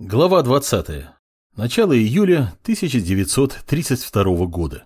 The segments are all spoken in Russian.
Глава 20. Начало июля 1932 года.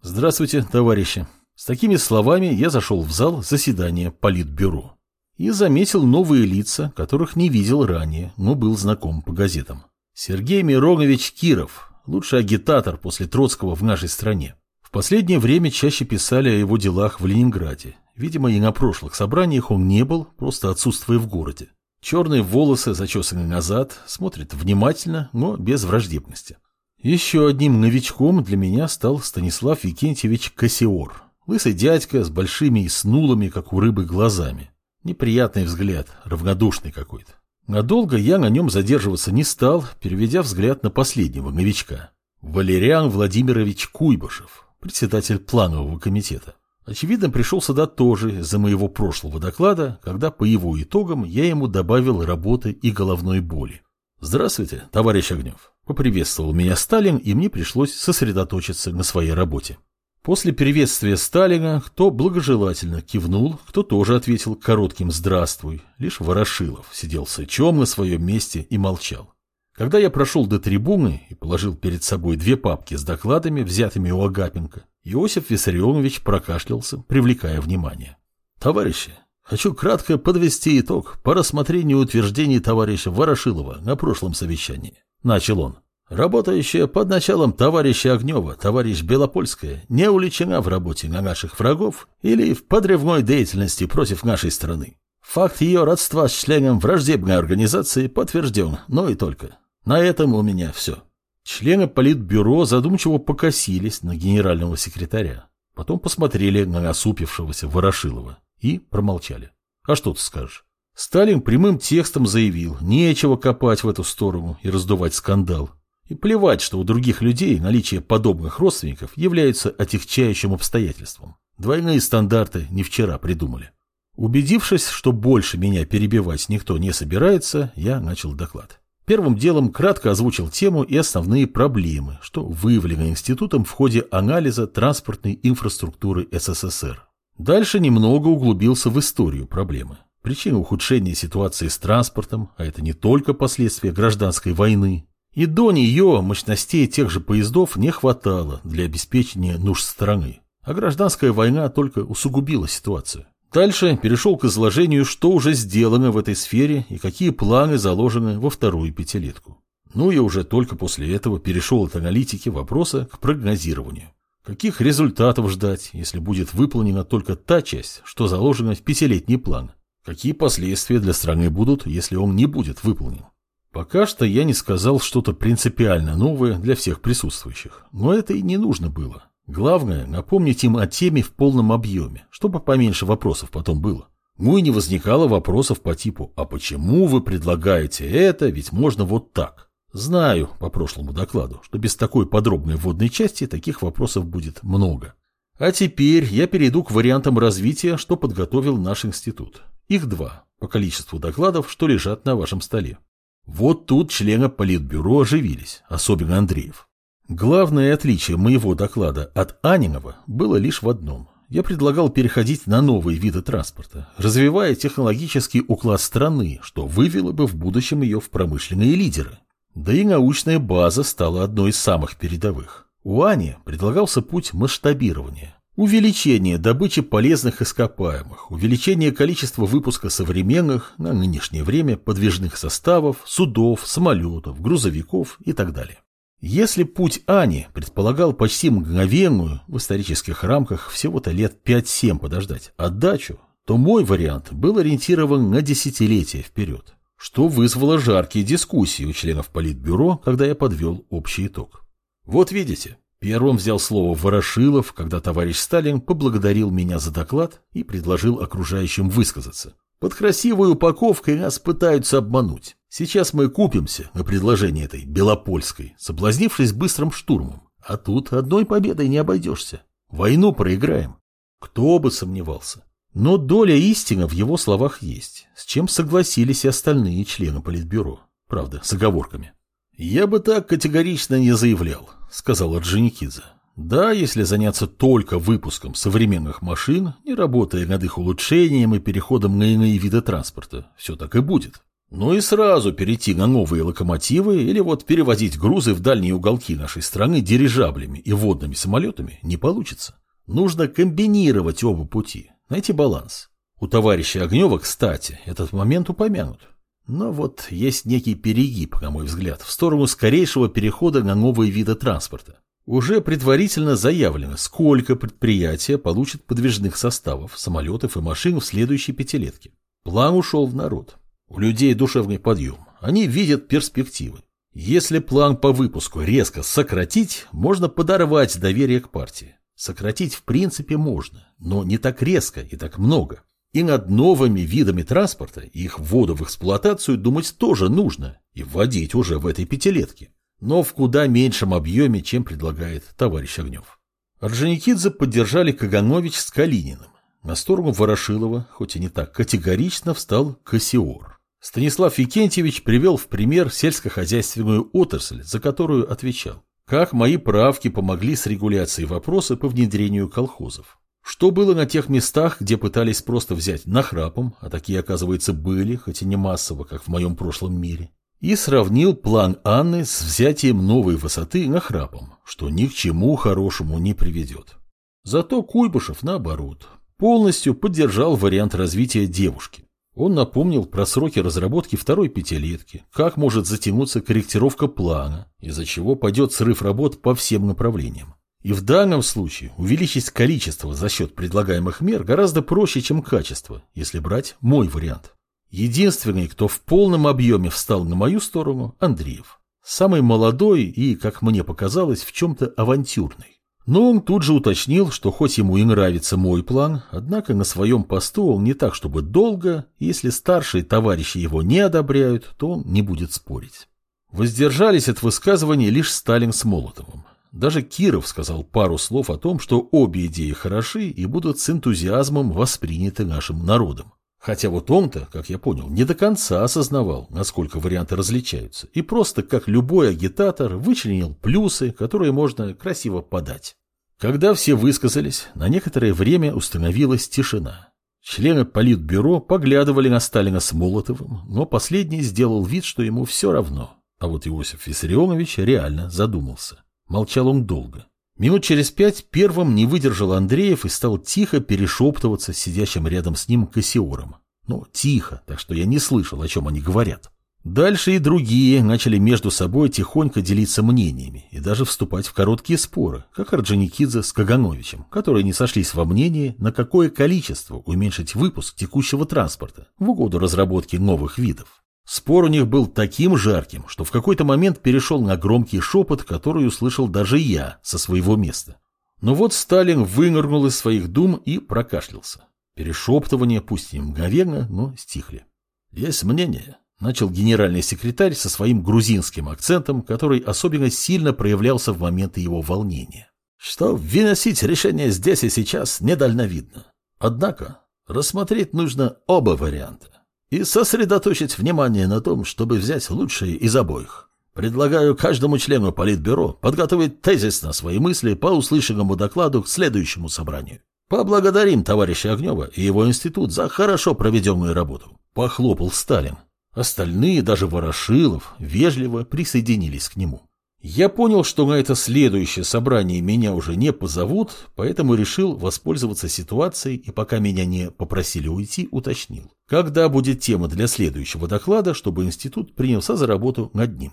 Здравствуйте, товарищи. С такими словами я зашел в зал заседания Политбюро и заметил новые лица, которых не видел ранее, но был знаком по газетам. Сергей Миронович Киров, лучший агитатор после Троцкого в нашей стране. В последнее время чаще писали о его делах в Ленинграде. Видимо, и на прошлых собраниях он не был, просто отсутствуя в городе. Черные волосы зачесаны назад, смотрит внимательно, но без враждебности. Еще одним новичком для меня стал Станислав Викентьевич Кассиор. Лысый дядька с большими и снулыми, как у рыбы, глазами. Неприятный взгляд, равнодушный какой-то. Надолго я на нем задерживаться не стал, переведя взгляд на последнего новичка. Валериан Владимирович Куйбышев, председатель планового комитета. Очевидно, пришел сюда тоже из-за моего прошлого доклада, когда по его итогам я ему добавил работы и головной боли. «Здравствуйте, товарищ Огнев!» Поприветствовал меня Сталин, и мне пришлось сосредоточиться на своей работе. После приветствия Сталина кто благожелательно кивнул, кто тоже ответил коротким «здравствуй». Лишь Ворошилов сидел сычом на своем месте и молчал. Когда я прошел до трибуны и положил перед собой две папки с докладами, взятыми у Агапенко, Иосиф Виссарионович прокашлялся, привлекая внимание. «Товарищи, хочу кратко подвести итог по рассмотрению утверждений товарища Ворошилова на прошлом совещании», — начал он. Работающая под началом товарища Огнева, товарищ Белопольская, не увлечена в работе на наших врагов или в подрывной деятельности против нашей страны. Факт ее родства с членом враждебной организации подтвержден, но и только. На этом у меня все. Члены политбюро задумчиво покосились на генерального секретаря. Потом посмотрели на насупившегося Ворошилова и промолчали. А что ты скажешь? Сталин прямым текстом заявил, нечего копать в эту сторону и раздувать скандал. И плевать, что у других людей наличие подобных родственников является отягчающим обстоятельством. Двойные стандарты не вчера придумали. Убедившись, что больше меня перебивать никто не собирается, я начал доклад. Первым делом кратко озвучил тему и основные проблемы, что выявлено институтом в ходе анализа транспортной инфраструктуры СССР. Дальше немного углубился в историю проблемы. Причины ухудшения ситуации с транспортом, а это не только последствия гражданской войны. И до нее мощностей тех же поездов не хватало для обеспечения нужд страны. А гражданская война только усугубила ситуацию. Дальше перешел к изложению, что уже сделано в этой сфере и какие планы заложены во вторую пятилетку. Ну и уже только после этого перешел от аналитики вопроса к прогнозированию. Каких результатов ждать, если будет выполнена только та часть, что заложена в пятилетний план? Какие последствия для страны будут, если он не будет выполнен? Пока что я не сказал что-то принципиально новое для всех присутствующих, но это и не нужно было. Главное, напомнить им о теме в полном объеме, чтобы поменьше вопросов потом было. Ну и не возникало вопросов по типу «А почему вы предлагаете это, ведь можно вот так?» Знаю по прошлому докладу, что без такой подробной вводной части таких вопросов будет много. А теперь я перейду к вариантам развития, что подготовил наш институт. Их два, по количеству докладов, что лежат на вашем столе. Вот тут члены Политбюро оживились, особенно Андреев. Главное отличие моего доклада от Анинова было лишь в одном. Я предлагал переходить на новые виды транспорта, развивая технологический уклад страны, что вывело бы в будущем ее в промышленные лидеры. Да и научная база стала одной из самых передовых. У Ани предлагался путь масштабирования. Увеличение добычи полезных ископаемых, увеличение количества выпуска современных на нынешнее время подвижных составов, судов, самолетов, грузовиков и так далее. Если путь Ани предполагал почти мгновенную, в исторических рамках всего-то лет 5-7 подождать, отдачу, то мой вариант был ориентирован на десятилетия вперед, что вызвало жаркие дискуссии у членов Политбюро, когда я подвел общий итог. Вот видите, первым взял слово Ворошилов, когда товарищ Сталин поблагодарил меня за доклад и предложил окружающим высказаться. Под красивой упаковкой нас пытаются обмануть. Сейчас мы купимся на предложение этой Белопольской, соблазнившись быстрым штурмом. А тут одной победой не обойдешься. Войну проиграем. Кто бы сомневался. Но доля истины в его словах есть, с чем согласились и остальные члены Политбюро. Правда, с оговорками. «Я бы так категорично не заявлял», — сказал Орджоникидзе. Да, если заняться только выпуском современных машин, не работая над их улучшением и переходом на иные виды транспорта, все так и будет. Ну и сразу перейти на новые локомотивы или вот перевозить грузы в дальние уголки нашей страны дирижаблями и водными самолетами не получится. Нужно комбинировать оба пути, найти баланс. У товарища Огнева, кстати, этот момент упомянут. Но вот есть некий перегиб, на мой взгляд, в сторону скорейшего перехода на новые виды транспорта. Уже предварительно заявлено, сколько предприятия получат подвижных составов, самолетов и машин в следующей пятилетке. План ушел в народ. У людей душевный подъем. Они видят перспективы. Если план по выпуску резко сократить, можно подорвать доверие к партии. Сократить в принципе можно, но не так резко и так много. И над новыми видами транспорта, их вводу в эксплуатацию думать тоже нужно, и вводить уже в этой пятилетке. Но в куда меньшем объеме, чем предлагает товарищ Огнев. Орджоникидзе поддержали Каганович с Калининым. На сторону Ворошилова, хоть и не так категорично, встал Кассиор. Станислав Викентьевич привел в пример сельскохозяйственную отрасль, за которую отвечал. Как мои правки помогли с регуляцией вопроса по внедрению колхозов. Что было на тех местах, где пытались просто взять нахрапом, а такие, оказывается, были, хоть и не массово, как в моем прошлом мире, и сравнил план Анны с взятием новой высоты нахрапом, что ни к чему хорошему не приведет. Зато Куйбышев, наоборот, полностью поддержал вариант развития девушки. Он напомнил про сроки разработки второй пятилетки, как может затянуться корректировка плана, из-за чего пойдет срыв работ по всем направлениям. И в данном случае увеличить количество за счет предлагаемых мер гораздо проще, чем качество, если брать мой вариант. Единственный, кто в полном объеме встал на мою сторону – Андреев. Самый молодой и, как мне показалось, в чем-то авантюрный. Но он тут же уточнил, что хоть ему и нравится мой план, однако на своем посту он не так, чтобы долго, если старшие товарищи его не одобряют, то он не будет спорить. Воздержались от высказываний лишь Сталин с Молотовым. Даже Киров сказал пару слов о том, что обе идеи хороши и будут с энтузиазмом восприняты нашим народом. Хотя вот он-то, как я понял, не до конца осознавал, насколько варианты различаются, и просто, как любой агитатор, вычленил плюсы, которые можно красиво подать. Когда все высказались, на некоторое время установилась тишина. Члены политбюро поглядывали на Сталина с Молотовым, но последний сделал вид, что ему все равно. А вот Иосиф Виссарионович реально задумался. Молчал он долго. Минут через пять первым не выдержал Андреев и стал тихо перешептываться с сидящим рядом с ним Кассиором. Ну, тихо, так что я не слышал, о чем они говорят. Дальше и другие начали между собой тихонько делиться мнениями и даже вступать в короткие споры, как Орджоникидзе с Кагановичем, которые не сошлись во мнении, на какое количество уменьшить выпуск текущего транспорта в угоду разработки новых видов. Спор у них был таким жарким, что в какой-то момент перешел на громкий шепот, который услышал даже я со своего места. Но вот Сталин вынырнул из своих дум и прокашлялся. Перешептывания, пусть и мгновенно, но стихли. «Есть мнение», — начал генеральный секретарь со своим грузинским акцентом, который особенно сильно проявлялся в моменты его волнения, что выносить решение здесь и сейчас недальновидно. Однако рассмотреть нужно оба варианта и сосредоточить внимание на том, чтобы взять лучшие из обоих. Предлагаю каждому члену Политбюро подготовить тезисно свои мысли по услышанному докладу к следующему собранию. Поблагодарим товарища Огнева и его институт за хорошо проведенную работу. Похлопал Сталин. Остальные, даже Ворошилов, вежливо присоединились к нему. Я понял, что на это следующее собрание меня уже не позовут, поэтому решил воспользоваться ситуацией и пока меня не попросили уйти, уточнил. Когда будет тема для следующего доклада, чтобы институт принялся за работу над ним?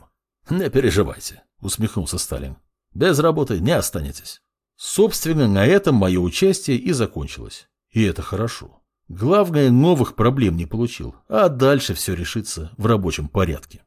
Не переживайте, усмехнулся Сталин. Без работы не останетесь. Собственно, на этом мое участие и закончилось. И это хорошо. Главное, новых проблем не получил, а дальше все решится в рабочем порядке.